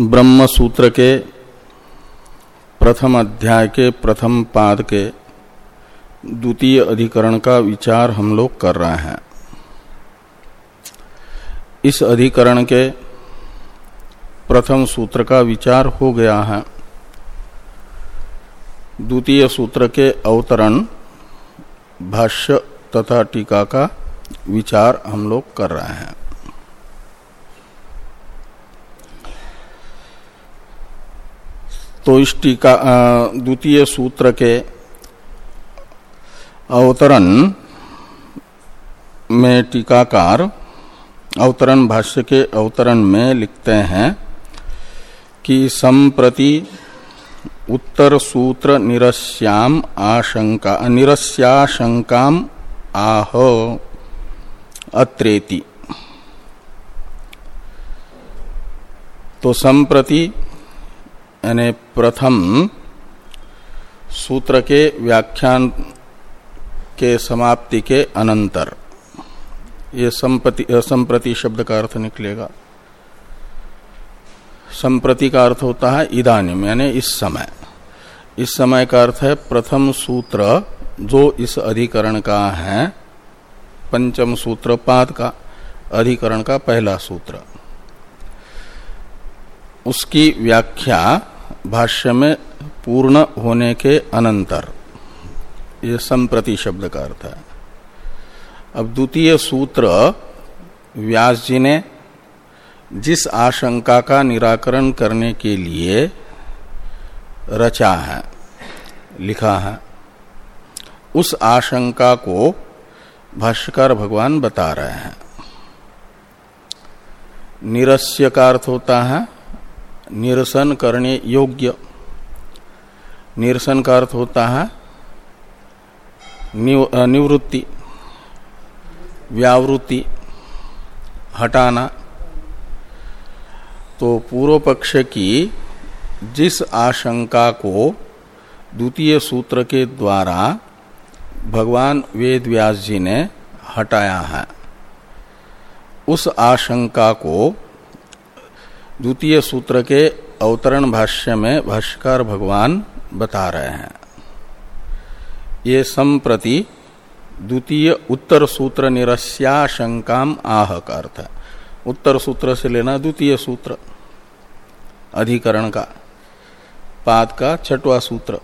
ब्रह्म सूत्र के प्रथम अध्याय के प्रथम पाद के द्वितीय अधिकरण का विचार हम लोग कर रहे हैं। इस अधिकरण के प्रथम सूत्र का विचार हो गया है। द्वितीय सूत्र के अवतरण, भाष्य तथा टीका का विचार हम लोग कर रहे हैं। तो इस टीका द्वितीय सूत्र के अवतरण में टीकाकार अवतरण भाष्य के अवतरण में लिखते हैं कि संप्रति उत्तर सूत्र निरस्याम आशंका, निरस्याशंकाम आह, अत्रेति। तो संप्रति यानी प्रथम सूत्र के व्याख्यान के समाप्ति के अनंतर। ये संप्रति संप्रति शब्द का अर्थ निकलेगा। संप्रति का अर्थ होता है इदानिम, यानी इस समय। इस समय का अर्थ है प्रथम सूत्र जो इस अधिकरण का है, पंचम सूत्र पाद का अधिकरण का पहला सूत्र। उसकी व्याख्या भाष्य में पूर्ण होने के अनंतर ये संप्रति शब्द का अर्थ है। अब द्वितीय सूत्र व्यास जी ने जिस आशंका का निराकरण करने के लिए रचा है, लिखा है, उस आशंका को भाष्यकार भगवान बता रहे हैं। निरस्य का अर्थ होता है निरसन करने योग्य। निरसन का अर्थ होता है निवृत्ति, व्यावृत्ति, हटाना। तो पूर्व पक्ष की जिस आशंका को द्वितीय सूत्र के द्वारा भगवान वेद व्यास जी ने हटाया है, उस आशंका को द्वितीय सूत्र के अवतरण भाष्य में भाष्यकार भगवान बता रहे हैं। ये संप्रति द्वितीय उत्तर सूत्र निरस्याशंकाम आह का अर्थ। है उत्तर सूत्र से लेना द्वितीय सूत्र। अधिकरण का। पाद का छठवा सूत्र।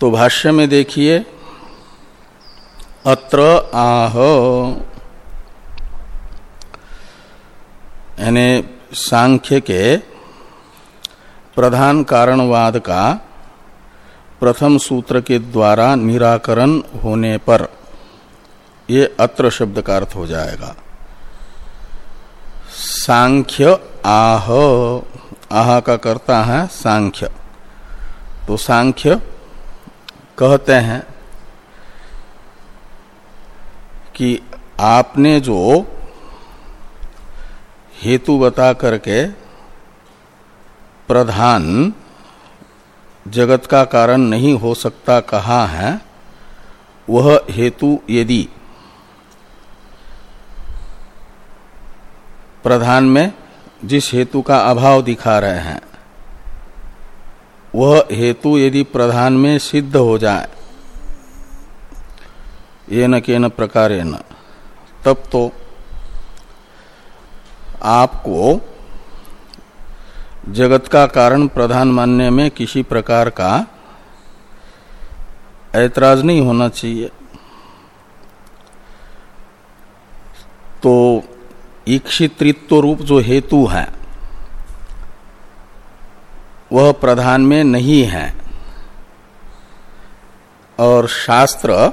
तो भाष्य में देखिए, अत्र आह यानी सांख्य के प्रधान कारणवाद का प्रथम सूत्र के द्वारा निराकरण होने पर ये अत्र शब्द का अर्थ हो जाएगा। सांख्य आह आह का करता है सांख्य। तो सांख्य कहते हैं कि आपने जो हेतु बता करके प्रधान जगत का कारण नहीं हो सकता कहा है, वह हेतु यदि प्रधान में जिस हेतु का अभाव दिखा रहे हैं, वह हेतु यदि प्रधान में सिद्ध हो जाए, ये न के न प्रकार तब तो आपको जगत का कारण प्रधान मानने में किसी प्रकार का ऐतराज नहीं होना चाहिए। तो ईक्षित्व रूप जो हेतु है, वह प्रधान में नहीं है। और शास्त्र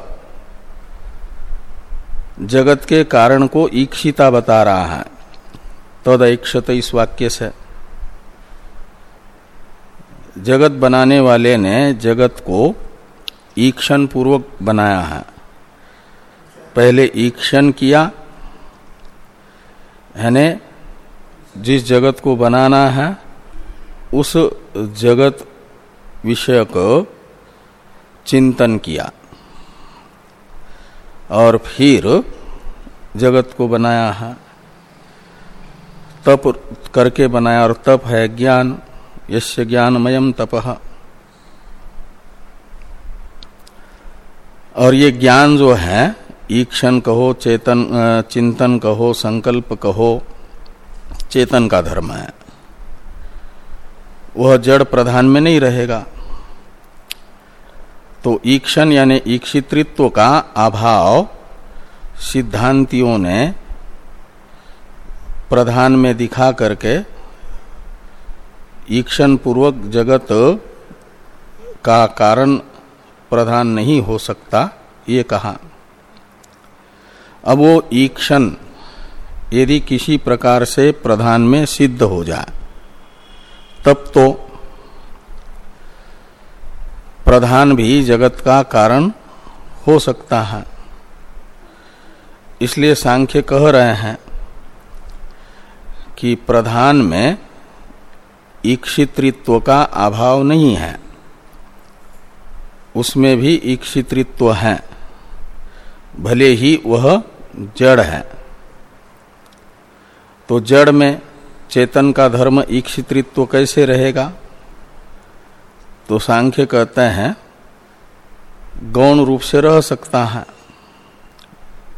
जगत के कारण को ईक्षिता बता रहा है। तदैक्षत इस वाक्य से जगत बनाने वाले ने जगत को ईक्षण पूर्वक बनाया है। पहले ईक्षण किया, यानी जिस जगत को बनाना है, उस जगत विषयक चिंतन किया। और फिर जगत को बनाया है। तप करके बनाया और तप है ज्ञान यश्य ज्ञानमयम तपह और ये ज्ञान जो है, ईक्षण कहो, चेतन चिंतन कहो, संकल्प कहो, चेतन का धर्म है। वह जड़ प्रधान में नहीं रहेगा। तो ईक्षण यानी ईक्षित्व का अभाव सिद्धांतियों ने प्रधान में दिखा करके ईक्षण पूर्वक जगत का कारण प्रधान नहीं हो सकता, ये कहा। अब वो ईक्षण यदि किसी प्रकार से प्रधान में सिद्ध हो जाए, तब तो प्रधान भी जगत का कारण हो सकता है। इसलिए सांख्य कह रहे हैं कि प्रधान में ईक्षित्व का अभाव नहीं है। उसमें भी ईक्षित्व है। भले ही वह जड़ है। तो जड़ में चेतन का धर्म ईक्षित्व कैसे रहेगा? तो सांख्य कहते हैं, गौण रूप से रह सकता है।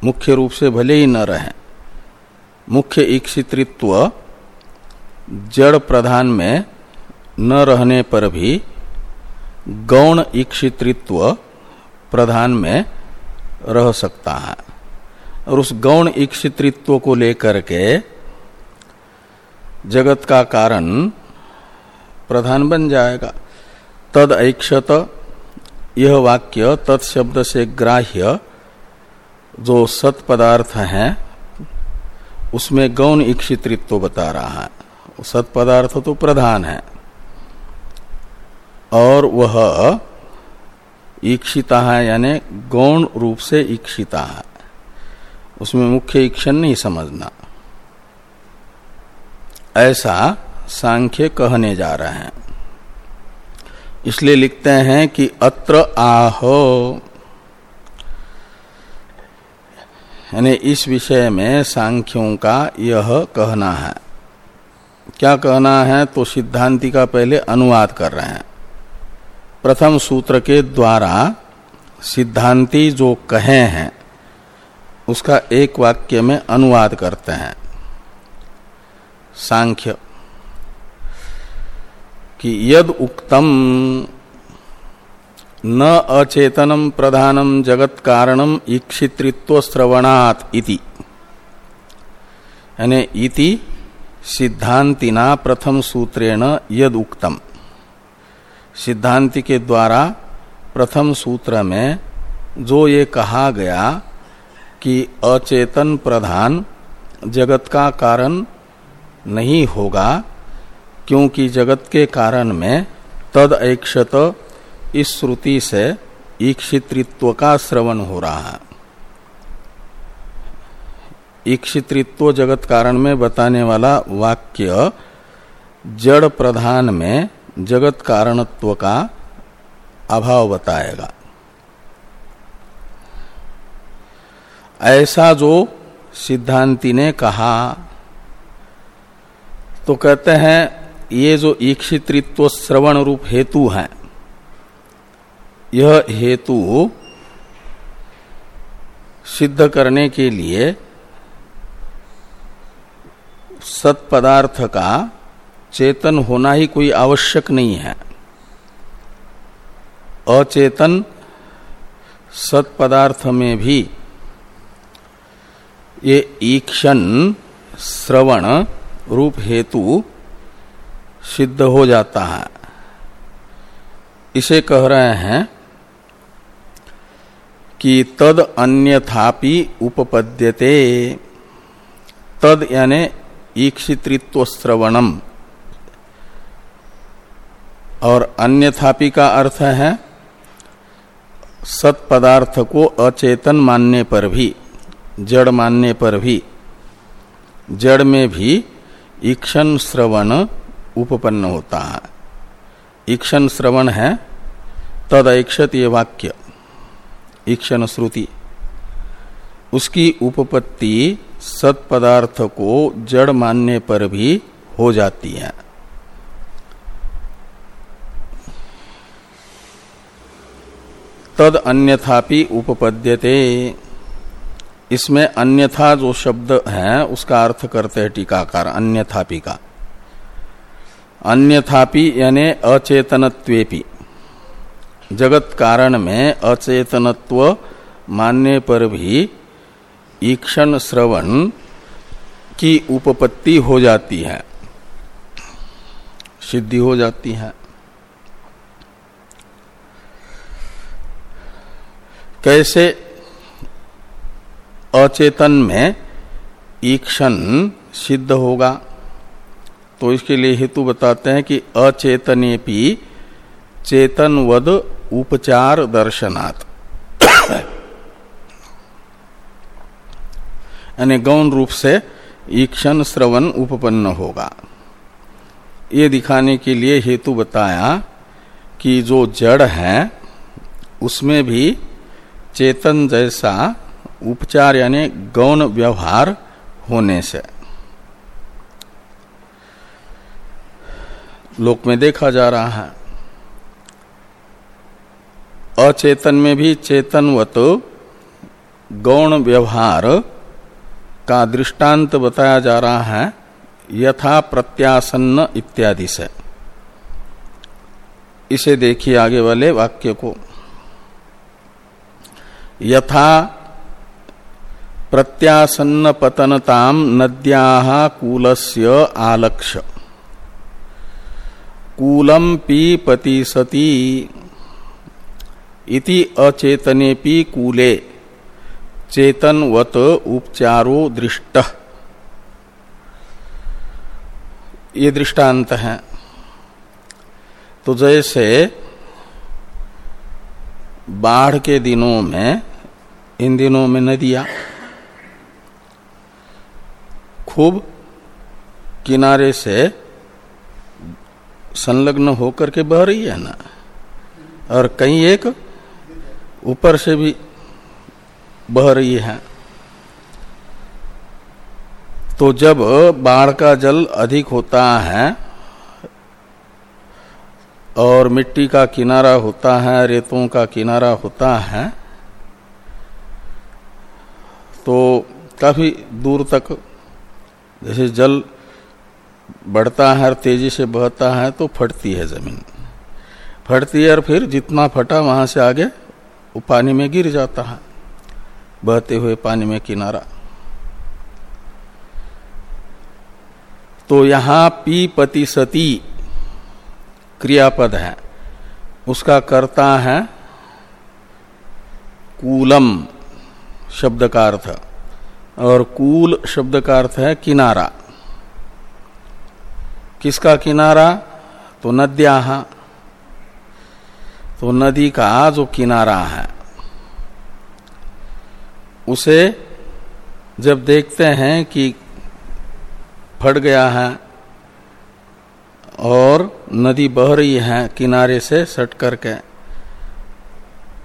मुख्य रूप से भले ही न रहे। मुख्य ईक्षित्व जड़ प्रधान में न रहने पर भी गौण ईक्षित्व प्रधान में रह सकता है। और उस गौण ईक्षित्व को लेकर के जगत का कारण प्रधान बन जाएगा। तद ऐक्षत, यह वाक्य तत्शब्द से ग्राह्य जो सत पदार्थ है उसमें गौण इक्षित्व बता रहा है। सत पदार्थ तो प्रधान है। और वह ईक्षिता है, यानी गौण रूप से ईक्षिता है। उसमें मुख्य ईक्षण नहीं समझना। ऐसा सांख्य कहने जा रहे हैं। इसलिए लिखते हैं कि अत्र आह। यानी इस विषय में सांख्यों का यह कहना है। क्या कहना है? तो सिद्धांति का पहले अनुवाद कर रहे हैं। प्रथम सूत्र के द्वारा सिद्धांति जो कहे हैं, उसका एक वाक्य में अनुवाद करते हैं। सांख्य कि यद उक्तम न अचेतनम प्रधानम जगत कारणम ईक्षित्व श्रवणात इति इति सिद्धांतिना प्रथम सूत्रेण यद उक्तम सिद्धांति के द्वारा प्रथम सूत्र में जो ये कहा गया कि अचेतन प्रधान जगत का कारण नहीं होगा, क्योंकि जगत के कारण में तद ऐक्षत इस श्रुति से ईक्षित्व का श्रवण हो रहा है। ईक्षित्व जगत कारण में बताने वाला वाक्य, जड़ प्रधान में जगत कारणत्व का अभाव बताएगा। ऐसा जो सिद्धांति ने कहा तो कहते हैं, ये जो ईक्षित्व श्रवण रूप हेतु है यह हेतु सिद्ध करने के लिए सत्पदार्थ का चेतन होना ही कोई आवश्यक नहीं है। अचेतन सत्पदार्थ में भी ये ईक्षण श्रवण रूप हेतु सिद्ध हो जाता है। इसे कह रहे हैं कि तद अन्यथापि उपपद्यते। तद यानी ईक्षित्व श्रवणम और अन्यथापि का अर्थ है सत्पदार्थ को अचेतन मानने पर भी, जड़ मानने पर भी, जड़ में भी ईक्षण श्रवण उपपन्न होता है। ईक्षण श्रवण है, तद ऐक्षत ये वाक्य। ईक्षण श्रुति उसकी उपपत्ति सत्पदार्थ को जड़ मानने पर भी हो जाती है। तद अन्यथापि उपपद्यते। इसमें अन्यथा जो शब्द है, उसका अर्थ करते हैं टीकाकार, अन्यथापि का। अन्यथापि यानी अचेतनत्वेपि। जगत कारण में अचेतनत्व मानने पर भी ईक्षण श्रवण की उपपत्ति हो जाती है, सिद्धि हो जाती है। कैसे अचेतन में ईक्षण सिद्ध होगा? तो इसके लिए हेतु बताते हैं कि अचेतने भी चेतनवद उपचार दर्शनात्। यानी गौण रूप से ईक्षण श्रवण उपपन्न होगा। ये दिखाने के लिए हेतु बताया कि जो जड़ है, उसमें भी चेतन जैसा उपचार यानी गौण व्यवहार होने से। लोक में देखा जा रहा है अचेतन में भी चेतनवत गौण व्यवहार का दृष्टांत बताया जा रहा है, यथा प्रत्यासन्न इत्यादि से। इसे देखिए आगे वाले वाक्य को। यथा प्रत्यासन्न पतनताम नद्या कूलस्य आलक्ष्य। कूलम पी पति सती इति अचेतनेपि कूले। चेतनवत उपचारो दृष्ट। ये दृष्टांत है। तो जैसे बाढ़ के दिनों में, इन दिनों में नदियाँ खूब किनारे से संलग्न होकर के बह रही है ना? और कहीं एक ऊपर से भी बह रही है। तो जब बाढ़ का जल अधिक होता है और मिट्टी का किनारा होता है रेतों का किनारा होता है तो काफ़ी दूर तक जैसे जल बढ़ता है और तेज़ी से बहता है तो फटती है ज़मीन। फटती है और फिर जितना फटा वहाँ से आगे वो पानी में गिर जाता है। बहते हुए पानी में किनारा। तो यहाँ पी पति सती क्रियापद है। उसका करता है कूलम शब्द का अर्थ। और कूल शब्द का अर्थ है किनारा। किसका किनारा? तो नद्या तो नदी का जो किनारा है। उसे जब देखते हैं कि फट गया है और नदी बह रही है किनारे से सट करके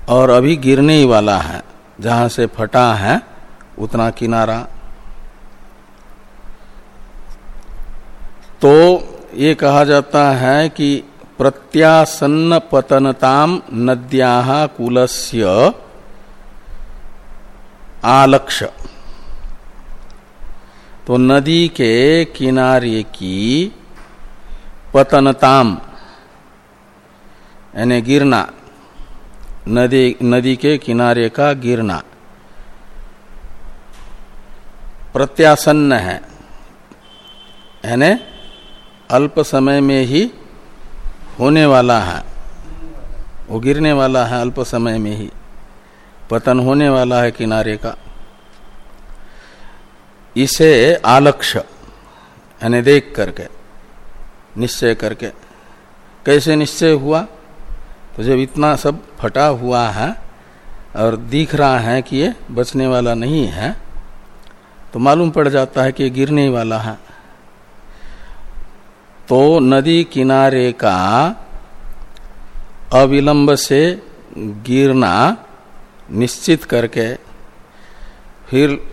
और अभी गिरने ही वाला है, जहाँ से फटा है उतना किनारा। तो ये कहा जाता है कि प्रत्यासन्न पतनताम नद्या कुलस्य आलक्ष्य तो नदी के किनारे की पतनताम यानी गिरना, नदी नदी के किनारे का गिरना। प्रत्यासन्न है, यानी अल्प समय में ही होने वाला है वो गिरने वाला है अल्प समय में ही, पतन होने वाला है किनारे का। इसे आलक्ष्य, यानी देख करके, निश्चय करके, कैसे निश्चय हुआ? तो जब इतना सब फटा हुआ है और दिख रहा है कि ये बचने वाला नहीं है तो मालूम पड़ जाता है कि ये गिरने वाला है। तो नदी किनारे का अविलंब से गिरना निश्चित करके फिर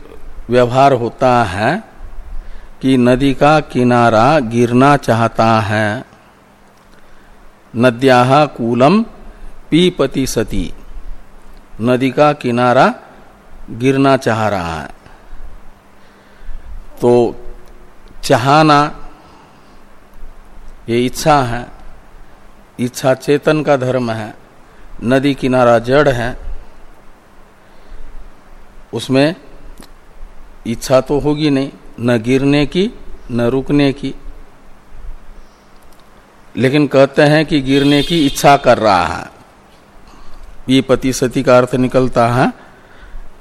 व्यवहार होता है कि नदी का किनारा गिरना चाहता है। नद्या कूलम पीपति सती। नदी का किनारा गिरना चाह रहा है। तो चाहना ये इच्छा है। इच्छा चेतन का धर्म है। नदी किनारा जड़ है। उसमें इच्छा तो होगी नहीं, न गिरने की, न रुकने की। लेकिन कहते हैं कि गिरने की इच्छा कर रहा है। ये पति सती का अर्थ निकलता है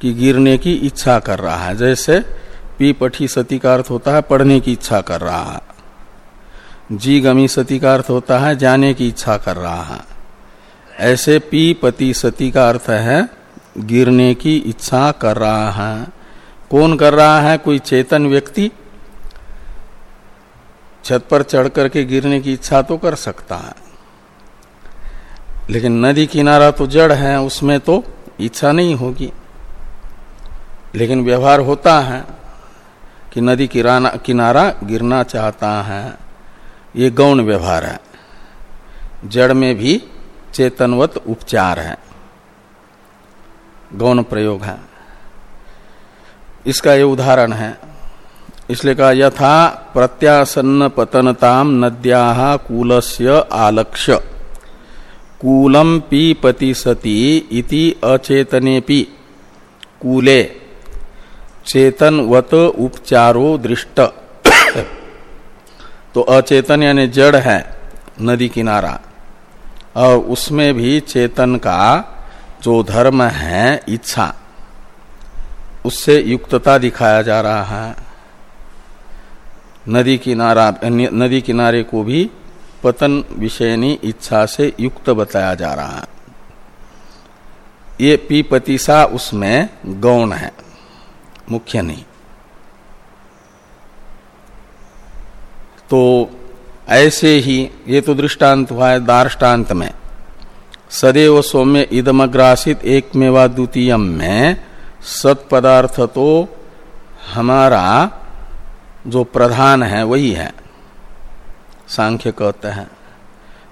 कि गिरने की इच्छा कर रहा है। जैसे पी पठी सती का अर्थ होता है, पढ़ने की इच्छा कर रहा है। जी गमी सती का अर्थ होता है जाने की इच्छा कर रहा है। ऐसे पी पति सती का अर्थ है गिरने की इच्छा कर रहा है। कौन कर रहा है? कोई चेतन व्यक्ति? छत पर चढ़ करके गिरने की इच्छा तो कर सकता है। लेकिन नदी किनारा तो जड़ है, उसमें तो इच्छा नहीं होगी। लेकिन व्यवहार होता है कि नदी किनारा गिरना चाहता है। ये गौण व्यवहार है। जड़ में भी चेतनवत उपचार है। गौण प्रयोग है। इसका ये उदाहरण है। इसलिए कहा, यथा प्रत्यासन्न पतनताम नद्या कूलस्य आलक्ष्य। कूलम पीपति सती इति अचेतनेपि। कूले। चेतनवत उपचारो दृष्ट। तो अचेतन यानी जड़ है, नदी किनारा। और उसमें भी चेतन का जो धर्म है, इच्छा, उससे युक्तता दिखाया जा रहा है। नदी किनारा, नदी किनारे को भी पतन विषयनी इच्छा से युक्त बताया जा रहा है। ये पीपतिसा उसमें गौण है, मुख्य नहीं। तो ऐसे ही ये तो दृष्टांत हुआ है दार्टान्त में। सदैव सौम्य इदमग्रासित एक मेवा द्वितीय में सत्पदार्थ तो हमारा जो प्रधान है वही है। सांख्य कहते हैं।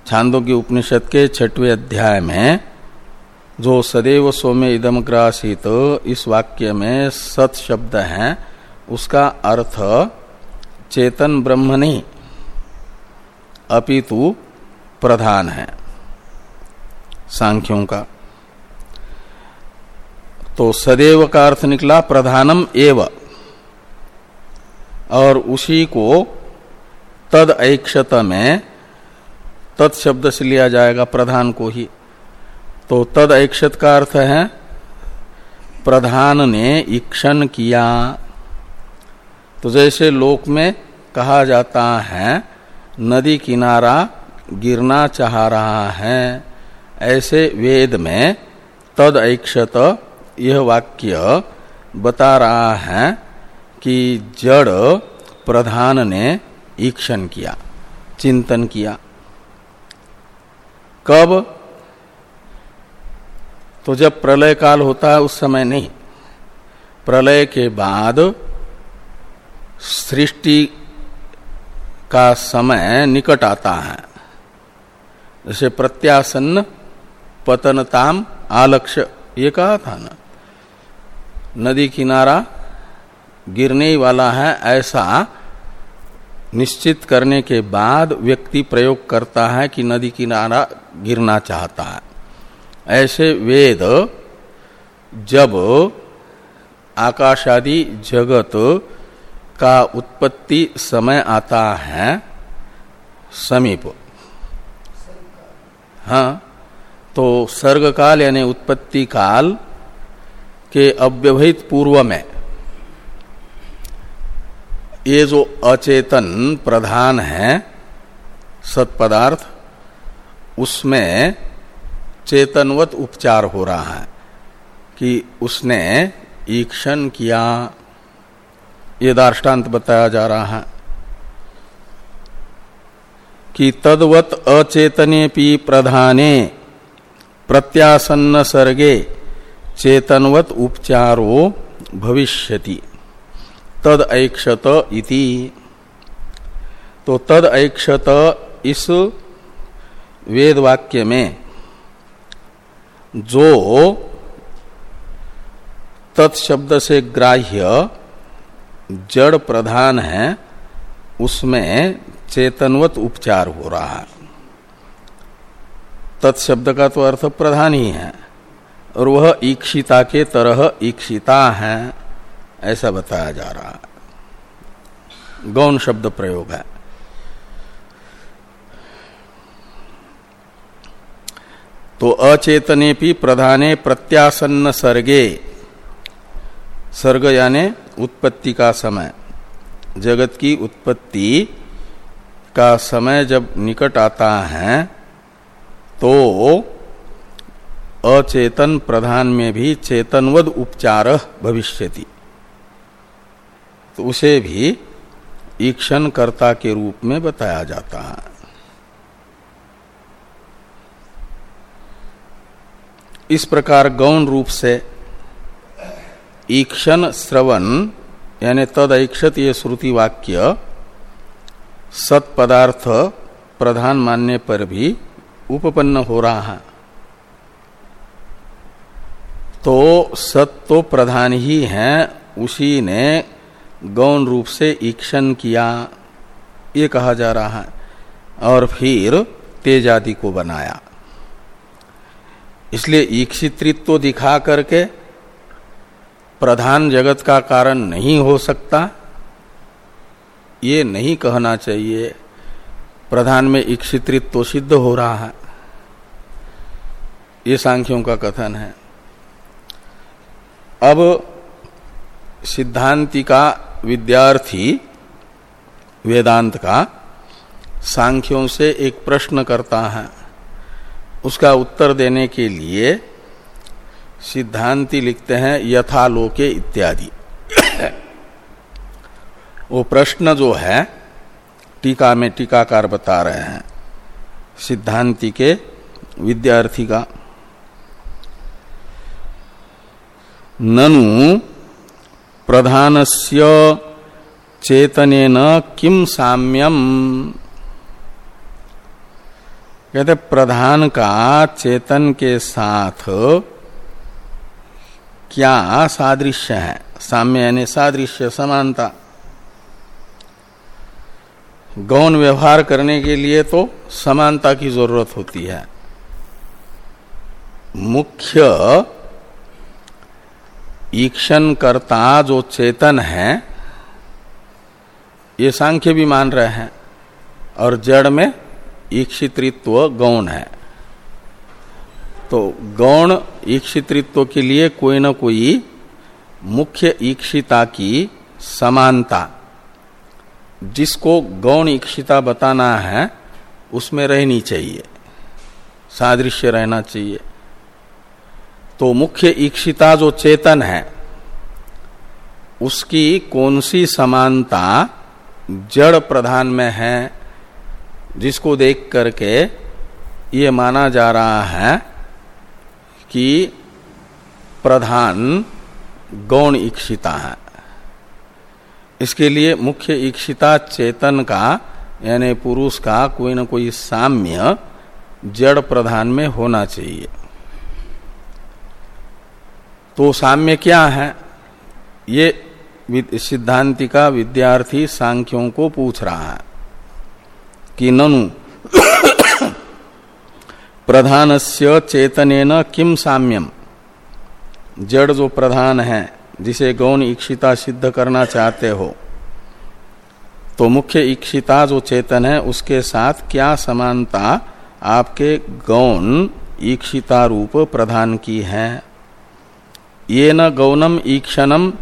छांदों की उपनिषद के छठवें अध्याय में जो सदैव सौम्य इदम ग्रासित इस वाक्य में सत शब्द है, उसका अर्थ चेतन ब्रह्म नहीं अपितु प्रधान है। सांख्यों का। तो सदैव का अर्थ निकला प्रधानम एव। और उसी को तद ऐक्षत में तत्शब्द से लिया जाएगा प्रधान को ही। तो तद ऐक्षत का अर्थ है, प्रधान ने ईक्षण किया। तो जैसे लोक में कहा जाता है, नदी किनारा गिरना चाह रहा है, ऐसे वेद में तद ऐक्षत यह वाक्य बता रहा है कि जड़ प्रधान ने ईक्षण किया, चिंतन किया। कब? तो जब प्रलय काल होता है उस समय नहीं। प्रलय के बाद सृष्टि का समय निकट आता है। जैसे प्रत्यासन्न पतनताम, आलक्ष्य, ये कहा था ना। नदी किनारा गिरने वाला है ऐसा निश्चित करने के बाद व्यक्ति प्रयोग करता है कि नदी किनारा गिरना चाहता है। ऐसे वेद जब आकाशादि जगत का उत्पत्ति समय आता है समीप। हाँ तो सर्ग काल यानी उत्पत्ति काल के अव्यवहित पूर्व में ये जो अचेतन प्रधान है, सत्पदार्थ, उसमें चेतनवत उपचार हो रहा है कि उसने ईक्षण किया। ये दार्टान्त बताया जा रहा है कि तदवत अचेतने पी प्रधाने, प्रत्यासन्न सर्गे, चेतनवत उपचारो भविष्यति। तद इति। तो तद ऐक्षत इस वेद वाक्य में जो तत्शब्द से ग्राह्य जड़ प्रधान है, उसमें चेतनवत उपचार हो रहा है। तत्शब्द का तो अर्थ प्रधान ही है, और वह ईक्षिता के तरह ईक्षिता है, ऐसा बताया जा रहा है। गौण शब्द प्रयोग है। तो अचेतने भी प्रधाने प्रत्यासन्न सर्गे। सर्ग यानी उत्पत्ति का समय। जगत की उत्पत्ति का समय जब निकट आता है तो अचेतन प्रधान में भी चेतनवद उपचार भविष्यति। तो उसे भी ईक्षण कर्ता के रूप में बताया जाता है। इस प्रकार गौण रूप से ईक्षण श्रवण, यानी तद ऐक्षत ये श्रुति वाक्य सत पदार्थ प्रधान मानने पर भी उपपन्न हो रहा है। तो सत तो प्रधान ही है, उसी ने गौण रूप से ईक्षण किया, ये कहा जा रहा है। और फिर तेज आदि को बनाया। इसलिए ईक्षित्रित्व दिखा करके प्रधान जगत का कारण नहीं हो सकता, ये नहीं कहना चाहिए, प्रधान में ईक्षित्रित्व सिद्ध हो रहा है। ये सांख्यों का कथन है। अब सिद्धांति का विद्यार्थी, वेदांत का, सांख्यों से एक प्रश्न करता है। उसका उत्तर देने के लिए सिद्धांति लिखते हैं यथालोके इत्यादि। वो प्रश्न जो है, टीका में टीकाकार बता रहे हैं, सिद्धांति के विद्यार्थी का। ननु प्रधानस्य चेतनेन किम साम्यम? कहते प्रधान का चेतन के साथ क्या सादृश्य है? साम्य यानी सादृश्य, समानता। गौण व्यवहार करने के लिए तो समानता की ज़रूरत होती है। मुख्य ईक्षण करता जो चेतन है, ये सांख्य भी मान रहे हैं। और जड़ में ईक्षित्व गौण है। तो गौण ईक्षित्व के लिए कोई ना कोई मुख्य ईक्षिता की समानता। जिसको गौण ईक्षिता बताना है, उसमें रहनी चाहिए। सादृश्य रहना चाहिए। तो मुख्य ईक्षिता जो चेतन है, उसकी कौन सी समानता जड़ प्रधान में है, जिसको देख करके ये माना जा रहा है कि प्रधान गौण इक्षिता है। इसके लिए मुख्य इक्षिता चेतन का, यानी पुरुष का कोई न कोई साम्य जड़ प्रधान में होना चाहिए। तो साम्य क्या है? ये सिद्धांति का विद्यार्थी सांख्यों को पूछ रहा है कि ननु प्रधानस्य चेतनेन किम साम्यम जड़ जो प्रधान है, जिसे गौण इक्षिता सिद्ध करना चाहते हो तो मुख्य इक्षिता जो चेतन है, उसके साथ क्या समानता आपके गौण ईक्षिता रूप प्रधान की है? ये न गौनम ईक्षणम,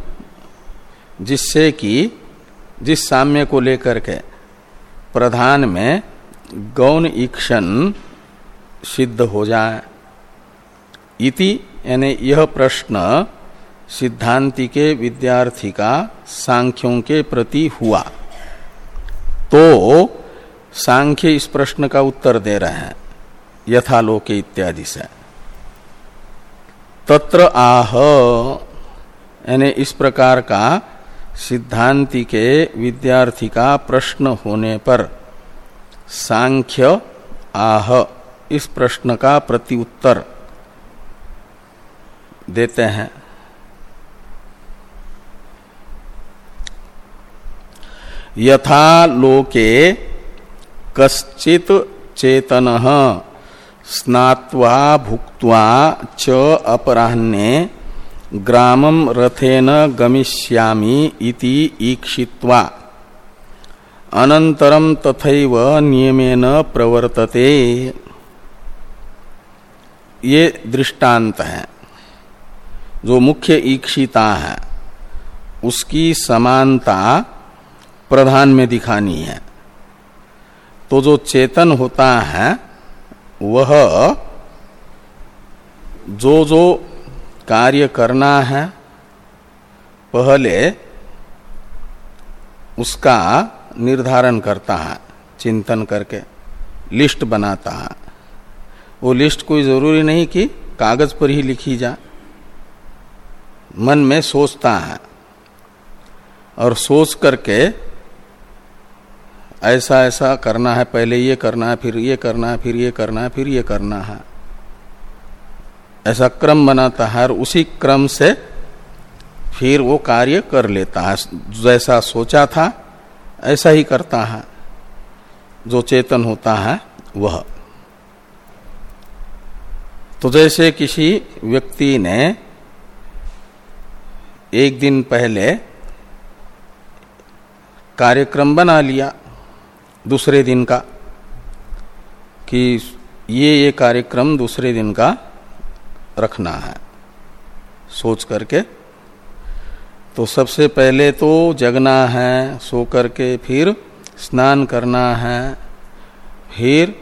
जिससे कि, जिस साम्य को लेकर के, प्रधान में गौण ईक्षण सिद्ध हो जाए। इति यानी यह प्रश्न सिद्धांति के विद्यार्थी का सांख्यों के प्रति हुआ। तो सांख्य इस प्रश्न का उत्तर दे रहे हैं, यथालोके इत्यादि से। तत्र आह, यानी इस प्रकार का सिद्धांति के विद्यार्थी का प्रश्न होने पर सांख्य आह इस प्रश्न का प्रत्युत्तर देते हैं। यथा लोके कश्चित चेतन स्नात्वा भुक्त्वा च अपराह्ने ग्रामम रथेन गमिष्यामि इति ईक्षित्वा। अनंतरम तथैव नियमेन प्रवर्तते। ये दृष्टांत है। जो मुख्य ईक्षिता है, उसकी समानता प्रधान में दिखानी है। तो जो चेतन होता है, वह जो जो कार्य करना है, पहले उसका निर्धारण करता है, चिंतन करके, लिस्ट बनाता है। वो लिस्ट कोई ज़रूरी नहीं कि कागज़ पर ही लिखी जा मन में सोचता है। और सोच करके ऐसा ऐसा करना है, पहले ये करना है, फिर ये करना है, फिर ये करना है, फिर ये करना है। ऐसा क्रम बनाता है और उसी क्रम से फिर वो कार्य कर लेता है। जैसा सोचा था, ऐसा ही करता है। जो चेतन होता है, वह। तो जैसे किसी व्यक्ति ने एक दिन पहले कार्यक्रम बना लिया, दूसरे दिन का, कि ये ये कार्यक्रम दूसरे दिन का रखना है, सोच करके। तो सबसे पहले तो जगना है, सो करके फिर स्नान करना है, फिर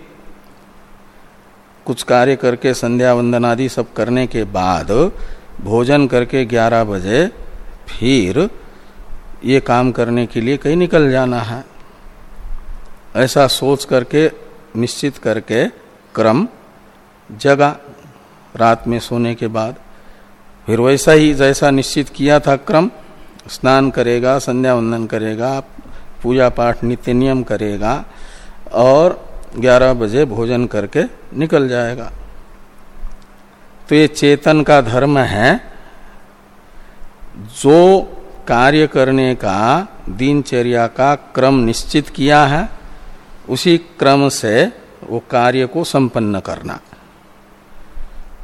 कुछ कार्य करके, संध्या वंदन आदि सब करने के बाद, भोजन करके 11 बजे फिर ये काम करने के लिए कहीं निकल जाना है। ऐसा सोच करके, निश्चित करके क्रम जगा रात में सोने के बाद। फिर वैसा ही जैसा निश्चित किया था क्रम, स्नान करेगा, संध्या वंदन करेगा, पूजा पाठ नित्य नियम करेगा और 11 बजे भोजन करके निकल जाएगा। तो ये चेतन का धर्म है, जो कार्य करने का, दिनचर्या का क्रम निश्चित किया है, उसी क्रम से वो कार्य को संपन्न करना।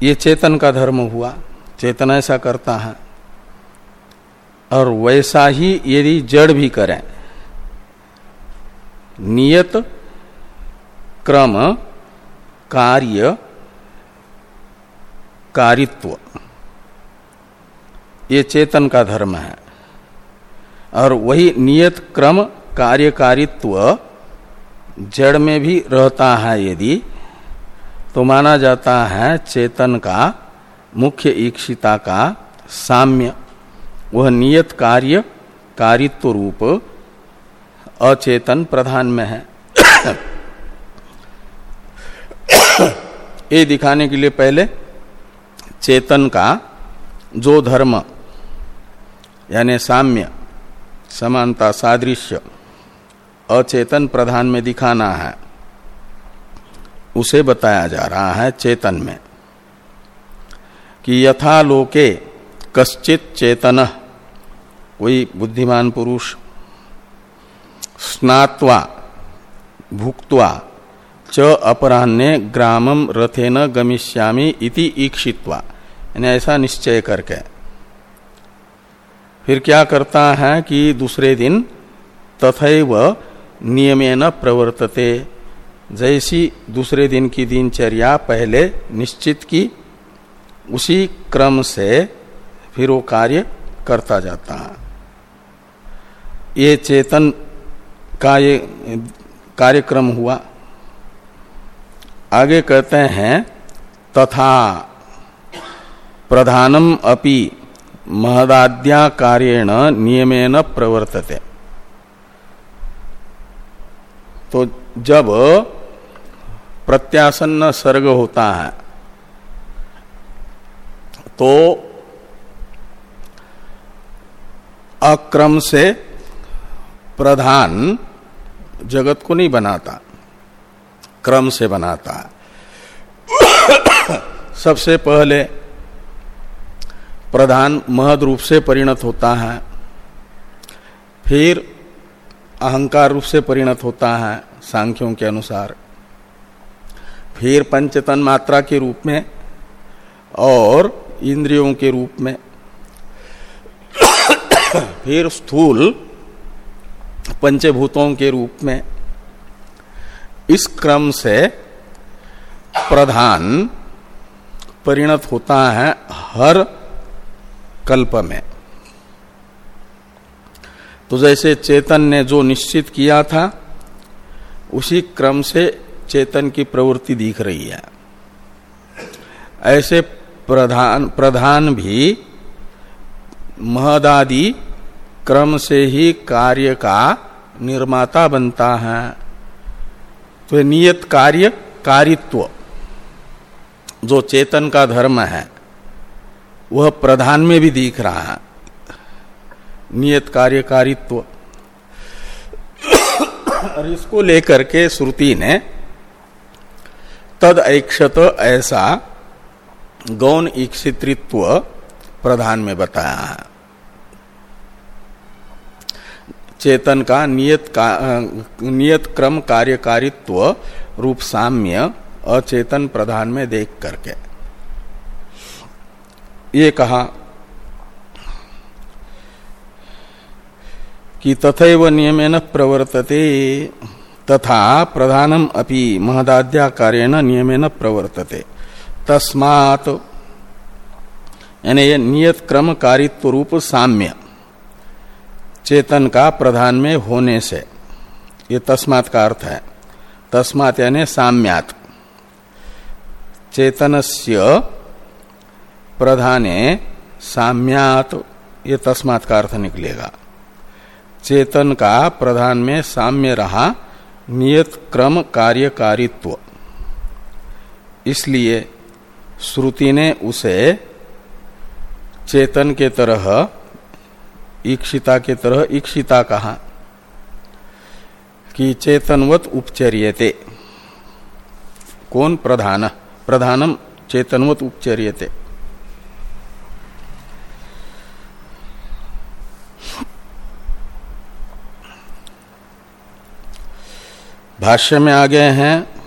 ये चेतन का धर्म हुआ, चेतन ऐसा करता है। और वैसा ही यदि जड़ भी करें, नियत क्रम, कार्य, कारित्व। ये चेतन का धर्म है। और वही नियत क्रम, कार्यकारित्व जड़ में भी रहता है यदि तो माना जाता है चेतन का, मुख्य ईक्षिता का साम्य। वह नियत कार्य, कारित्व रूप, अचेतन प्रधान में है। ये दिखाने के लिए पहले चेतन का जो धर्म, यानी साम्य, समानता, सादृश्य, अचेतन प्रधान में दिखाना है, उसे बताया जा रहा है चेतन में कि यथा लोके कश्चित चेतन, कोई बुद्धिमान पुरुष, स्नात्वा, भुक्त्वा च अपराह्ने ग्रामम रथेन गमिष्यामी इति ईक्षित्वा। यानी ऐसा निश्चय करके। फिर क्या करता है कि दूसरे दिन तथैव नियमेन प्रवर्तते। जैसी दूसरे दिन की दिनचर्या पहले निश्चित की, उसी क्रम से फिर वो कार्य करता जाता है। ये चेतन का ये कार्यक्रम हुआ। आगे कहते हैं, तथा प्रधानम अपि महदाद्या कार्येण नियमेन प्रवर्तते। तो जब प्रत्यासन्न सर्ग होता है तो अक्रम से प्रधान जगत को नहीं बनाता। क्रम से बनाता। है सबसे पहले प्रधान महद रूप से परिणत होता है, फिर अहंकार रूप से परिणत होता है सांख्यों के अनुसार, फिर पंचतन मात्रा के रूप में और इंद्रियों के रूप में, फिर स्थूल पंचभूतों के रूप में इस क्रम से प्रधान परिणत होता है हर कल्प में। तो जैसे चेतन ने जो निश्चित किया था, उसी क्रम से चेतन की प्रवृत्ति दिख रही है। ऐसे प्रधान प्रधान भी महदादि क्रम से ही कार्य का निर्माता बनता है। तो नियत कार्य, कारित्व, जो चेतन का धर्म है, वह प्रधान में भी दिख रहा है। नियत कार्यकारित्व और इसको लेकर के श्रुति ने, तद ऐक्षत ऐसा गौण ईक्षित्व प्रधान में बताया है। चेतन का नियत का नियत क्रम कार्यकारित्व रूप साम्य अचेतन प्रधान में देख करके। ये कहा कि तथैव नियमेन प्रवर्तते, तथा प्रधानम अपि महदाद्या कार्येण नियमेन प्रवर्तते। तस्मात्, यानी नियत क्रम कारित्व रूप साम्य। चेतन का प्रधान में होने से। ये तस्मात का अर्थ है। तस्मात यानी साम्यात। चेतनस्य प्रधाने साम्यात, ये तस्मात का अर्थ निकलेगा। चेतन का प्रधान में साम्य रहा नियत क्रम कार्यकारित्व। इसलिए श्रुति ने उसे चेतन के तरह ईक्षिता के तरह ईक्षिता कहा, कि चेतनवत उपचर्यते। कौन प्रधान? प्रधानम चेतनवत उपचर्यते। भाष्य में आ गए हैं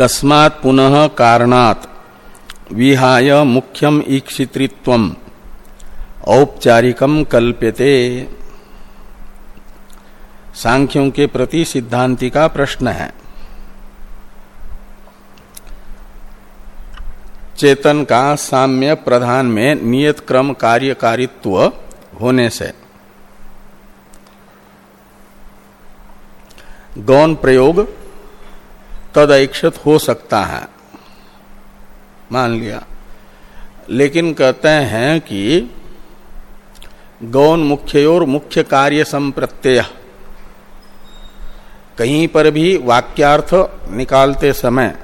कस्मात् पुनः कारणात् विहाय मुख्यम ईक्षित्व औपचारिकम कल्प्यते। सांख्यों के प्रति सिद्धांति का प्रश्न है। चेतन का साम्य प्रधान में नियत क्रम कार्यकारित्व होने से। गौन प्रयोग तदैक्षत हो सकता है। मान लिया। लेकिन कहते हैं कि गौन मुख्य और मुख्य कार्य संप्रत्यय। कहीं पर भी वाक्यार्थ निकालते समय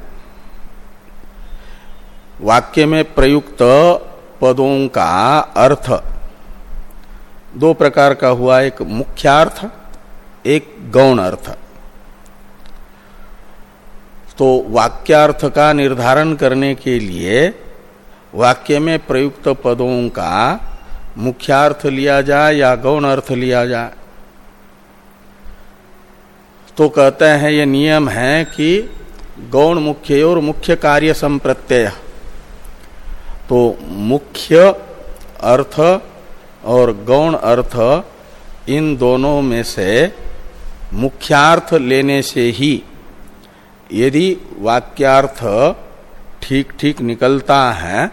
वाक्य में प्रयुक्त पदों का अर्थ दो प्रकार का हुआ, एक मुख्यार्थ, एक गौण अर्थ। तो वाक्यार्थ का निर्धारण करने के लिए वाक्य में प्रयुक्त पदों का मुख्यार्थ लिया जाए या गौण अर्थ लिया जाए। तो कहते हैं, ये नियम है कि गौण मुख्य और मुख्य कार्य संप्रत्यय। तो मुख्य अर्थ और गौण अर्थ इन दोनों में से मुख्यार्थ लेने से ही यदि वाक्यार्थ ठीक ठीक निकलता है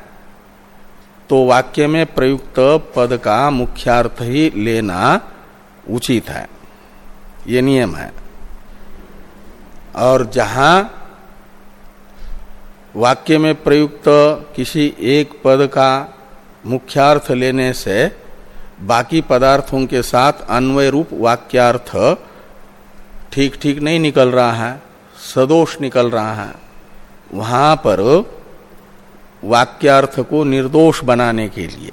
तो वाक्य में प्रयुक्त पद का मुख्यार्थ ही लेना उचित है। ये नियम है। और जहाँ वाक्य में प्रयुक्त किसी एक पद का मुख्यार्थ लेने से बाकी पदार्थों के साथ अन्वय रूप वाक्यार्थ ठीक ठीक नहीं निकल रहा है सदोष निकल रहा है। वहाँ पर वाक्यार्थ को निर्दोष बनाने के लिए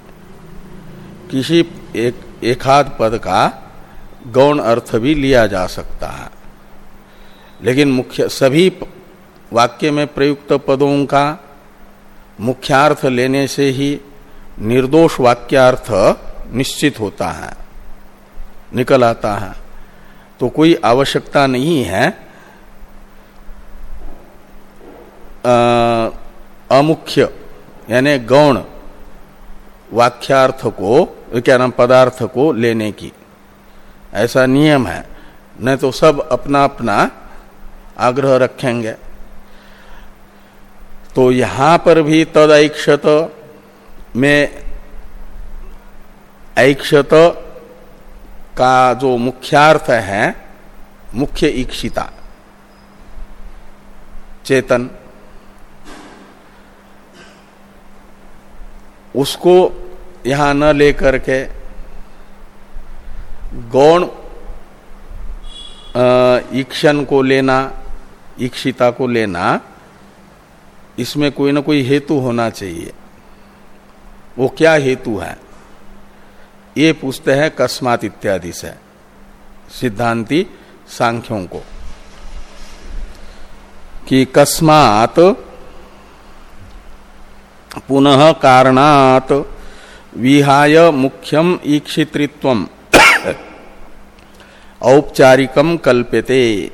किसी एक एकाध पद का गौण अर्थ भी लिया जा सकता है। लेकिन मुख्य, सभी वाक्य में प्रयुक्त पदों का मुख्यार्थ लेने से ही निर्दोष वाक्यार्थ निश्चित होता है, निकल आता है। तो कोई आवश्यकता नहीं है अमुख्य, यानी गौण वाक्यार्थ को क्या नाम पदार्थ को लेने की। ऐसा नियम है। नहीं तो सब अपना अपना आग्रह रखेंगे। तो यहाँ पर भी तद ऐक्षत में ऐक्षत का जो मुख्यार्थ है, मुख्य इक्षिता चेतन। उसको यहाँ न लेकर के गौण ईक्षण को लेना, ईक्षिता को लेना, इसमें कोई ना कोई हेतु होना चाहिए। वो क्या हेतु है? ये पूछते हैं कस्मात इत्यादि से, सिद्धांति सांख्यों को, कि कस्मात पुनः कारणात विहाय मुख्यम ईक्षित्व औपचारिकम कल्प्यते।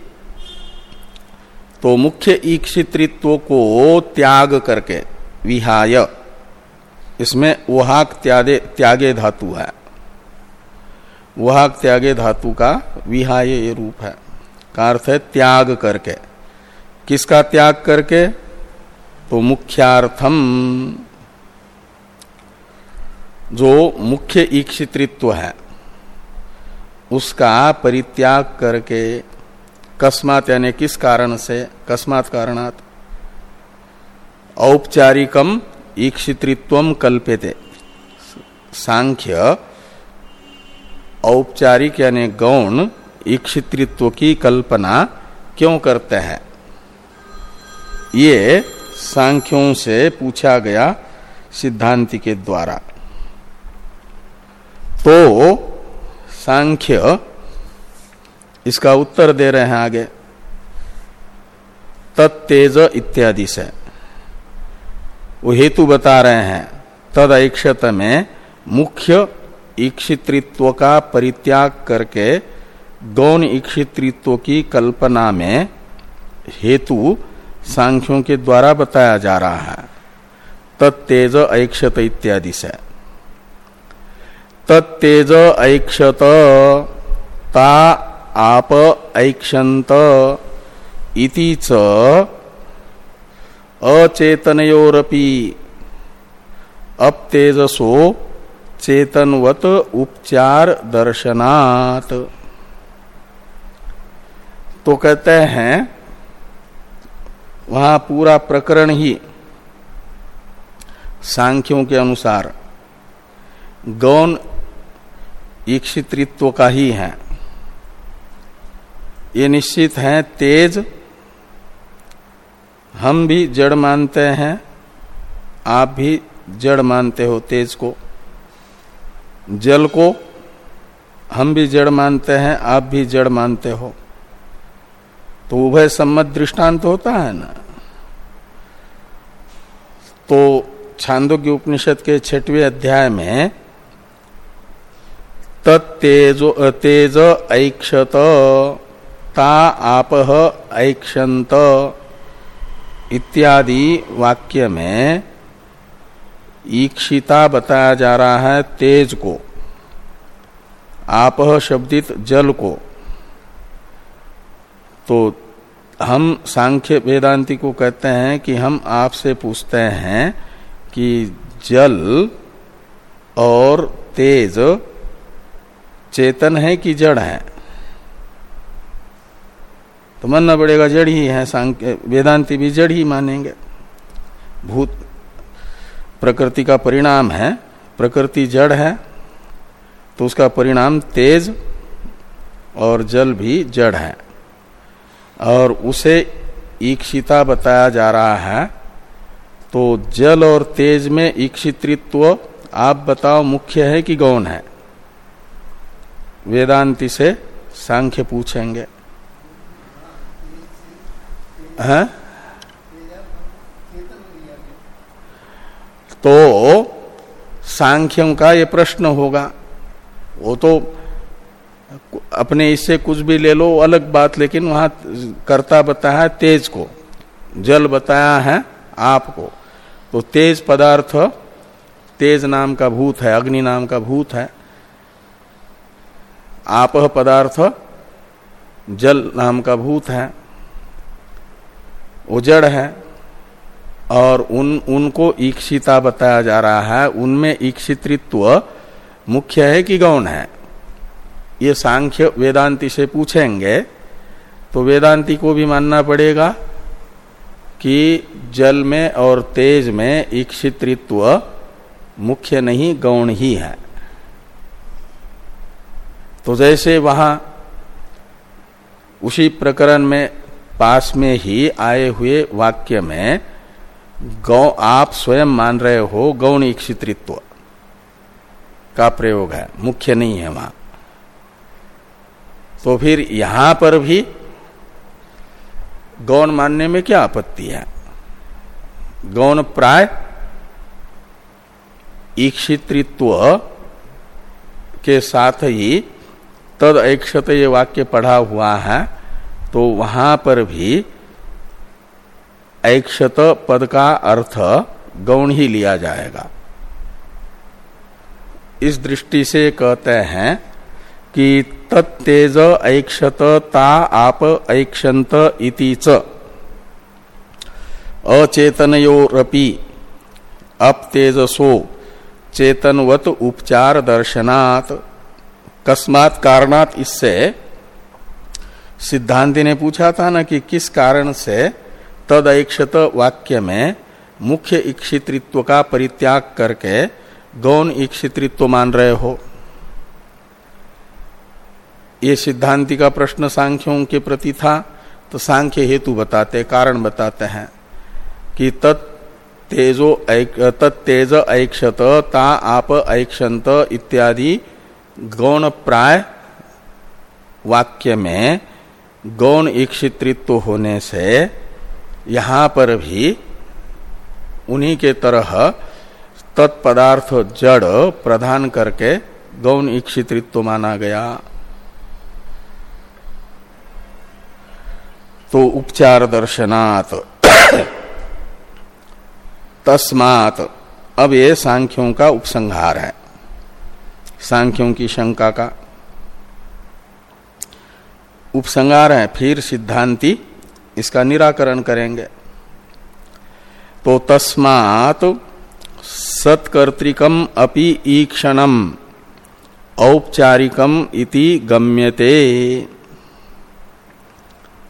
तो मुख्य ईक्षित्व को त्याग करके विहाय। इसमें वहाक त्यागे त्यागे धातु है। वहाक त्यागे धातु का विहाय रूप है। का अर्थ है त्याग करके। किसका त्याग करके? तो मुख्यार्थम। जो मुख्य ईक्षित्व है, उसका परित्याग करके कस्मात यानी किस कारण से, कस्मात कारणात औपचारिकम ईक्षित्व कल्प्यते। सांख्य, औपचारिक यानी गौण ईक्षित्व की कल्पना क्यों करते हैं? ये सांख्यों से पूछा गया सिद्धांति के द्वारा। तो सांख्य इसका उत्तर दे रहे हैं आगे। तत्तेज इत्यादि से। वो हेतु बता रहे हैं तद ऐक्षत में मुख्य ईक्षित्व का परित्याग करके गौण ईक्षित्व की कल्पना में हेतु सांख्यों के द्वारा बताया जा रहा है। तत्तेज ऐक्षत इत्यादि से। तत्तेज ऐक्षत ता आप ऐक्षत इति च अचेतनयोरपि तेजसो चेतनवत उपचार दर्शनात्। तो कहते हैं वहाँ पूरा प्रकरण ही सांख्यों के अनुसार गौन ईक्षित्व का ही है। ये निश्चित है, तेज, हम भी जड़ मानते हैं, आप भी जड़ मानते हो तेज को। जल को हम भी जड़ मानते हैं, आप भी जड़ मानते हो। तो उभय सम्मत दृष्टांत होता है ना। तो छांदोग्य उपनिषद के छठवें अध्याय में, तत्तेजो तेज ऐक्षत, ता आप ऐक्षत इत्यादि वाक्य में ईक्षिता बताया जा रहा है तेज को आप शब्दित जल को। तो हम सांख्य वेदांति को कहते हैं कि हम आपसे पूछते हैं कि जल और तेज चेतन है कि जड़ है? तो मानना पड़ेगा जड़ ही है, सांख्य वेदांति भी जड़ ही मानेंगे। भूत प्रकृति का परिणाम है, प्रकृति जड़ है तो उसका परिणाम तेज और जल भी जड़ है। और उसे ईक्षिता बताया जा रहा है। तो जल और तेज में ईक्षित्व आप बताओ मुख्य है कि गौण है? वेदांति से सांख्य पूछेंगे। है? तो सांख्यों का ये प्रश्न होगा। वो तो अपने इससे कुछ भी ले लो, अलग बात, लेकिन वहाँ कर्ता बताया तेज को। जल बताया है आपको। तो तेज पदार्थ, तेज नाम का भूत है, अग्नि नाम का भूत है। आप पदार्थ, जल नाम का भूत है। वो जड़ है, और उन, उनको ईक्षिता बताया जा रहा है। उनमें ईक्षित्व मुख्य है कि गौण है। ये सांख्य वेदांति से पूछेंगे तो वेदांति को भी मानना पड़ेगा कि जल में और तेज में ईक्षित्व मुख्य नहीं, गौण ही है। तो जैसे वहाँ उसी प्रकरण में पास में ही आए हुए वाक्य में, गौ, आप स्वयं मान रहे हो गौण ईक्षित्व का प्रयोग है, मुख्य नहीं है वहाँ। तो फिर यहाँ पर भी गौण मानने में क्या आपत्ति है? गौण प्राय ईक्षित्व के साथ ही तद ऐक्षत ये वाक्य पढ़ा हुआ है तो वहाँ पर भी ऐक्षत पद का अर्थ गौण ही लिया जाएगा। इस दृष्टि से कहते हैं कि तत्तेज ऐक्षत ता आप ऐक्षंत इति च। अचेतनयोरपि अपतेजसो चेतनवत उपचार दर्शनात्। कस्मात कारणात इससे सिद्धांति ने पूछा था ना कि किस कारण से तद ऐक्षत वाक्य में मुख्य इक्षित्व का परित्याग करके गौण इक्षित्व मान रहे हो? ये सिद्धांति का प्रश्न सांख्यों के प्रति था तो सांख्य हेतु बताते, कारण बताते हैं कि तत् तेजो तत्तेज ऐक्षत, ता आप ऐक्षत इत्यादि गौण प्राय वाक्य में गौण ईक्षित्व होने से यहाँ पर भी उन्हीं के तरह तत्पदार्थ जड़ प्रधान करके गौण ईक्षित्व माना गया। तो उपचार दर्शनात् तस्मात। अब ये सांख्यों का उपसंहार है। सांख्यों की शंका का। उपसंहार है, फिर सिद्धांति, इसका निराकरण करेंगे। तो तस्मात सत्कर्तिकम अपि ईक्षणम औपचारिकम इति गम्यते।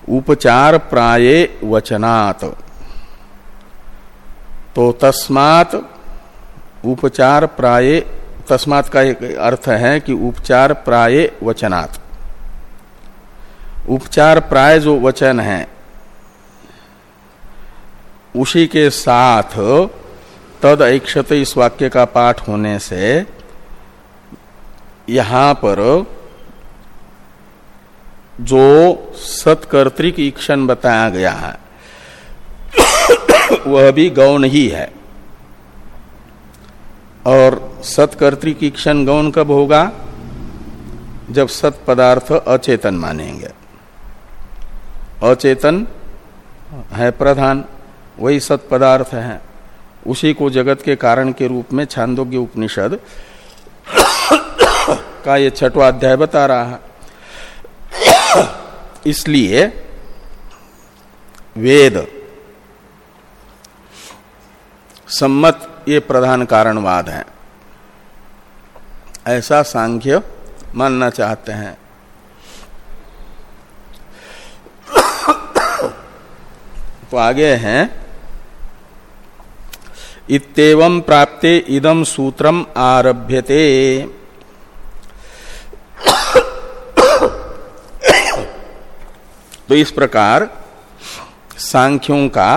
उपचार प्राये वचनात्। तो तस्मात उपचार प्राये तस्मात का एक अर्थ है कि उपचार प्राये वचनात्। उपचार प्राय जो वचन है, उसी के साथ तद ऐक्षत इस वाक्य का पाठ होने से यहाँ पर जो सत्कर्तृक ईक्षण बताया गया है, वह भी गौण ही है। और सत्कर्तृक ईक्षण गौण कब होगा? जब सत पदार्थ अचेतन मानेंगे। अचेतन है प्रधान, वही सत पदार्थ है। उसी को जगत के कारण के रूप में छांदोग्य उपनिषद का ये छठवा अध्याय बता रहा है। इसलिए वेद सम्मत ये प्रधान कारणवाद है। ऐसा सांख्य मानना चाहते हैं। तो आगे हैं। इतम प्राप्ते इदम सूत्रम आरभ्यते। तो इस प्रकार सांख्यों का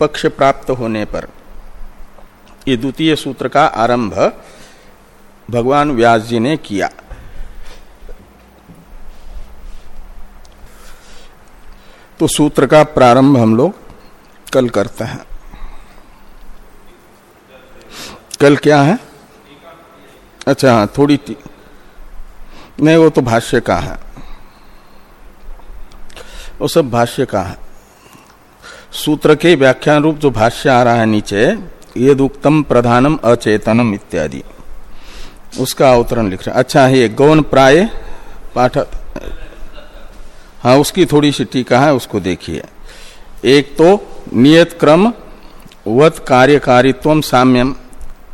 पक्ष प्राप्त होने पर ये द्वितीय सूत्र का आरंभ भगवान व्यास जी ने किया। तो सूत्र का प्रारंभ हम लोग कल करते हैं। कल क्या है? अच्छा हाँ थोड़ी नहीं, वो तो भाष्य का है। वो सब भाष्य का है। सूत्र के व्याख्यान रूप जो भाष्य आ रहा है नीचे ये दुक्तम प्रधानम अचेतनम इत्यादि। उसका अवतरण लिख रहा अच्छा है गौन प्राय पाठ हाँ उसकी थोड़ी सी टीका है, उसको देखिए। एक तो नियत क्रम वत कार्यकारित्व साम्यम,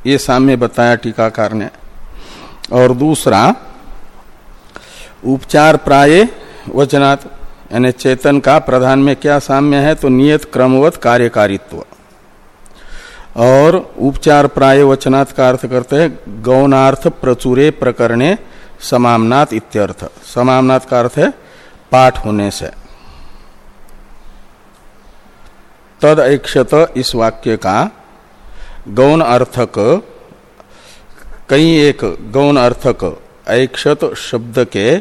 ये साम्य बताया टीकाकार ने। और दूसरा, उपचार प्राय वचनात् यानी चेतन का प्रधान में क्या साम्य है? तो नियत, क्रमवत, कार्यकारित्व। और उपचार प्राय वचनात् अर्थ करते हैं, गौनार्थ प्रचुरे प्रकरणे समामनाथ इत्यर्थ। समामनाथ का अर्थ है, पाठ होने से। तद ऐक्षत इस वाक्य का गौन अर्थक कई एक गौन अर्थक ऐक्षत शब्द के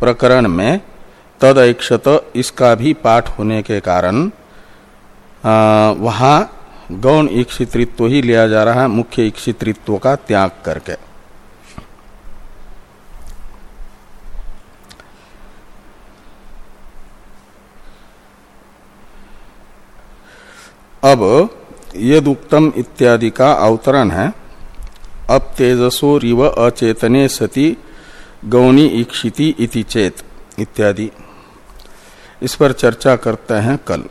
प्रकरण में तद ऐक्षत इसका भी पाठ होने के कारण वहाँ गौण ईक्षित्व ही लिया जा रहा है, मुख्य ईक्षित्व का त्याग करके। अब, यदुक्तम इत्यादि का अवतरण है। अब तेजसो रिव अचेतने सती गौणी ईक्षिति इति चेत, इत्यादि। इस पर चर्चा करते हैं कल।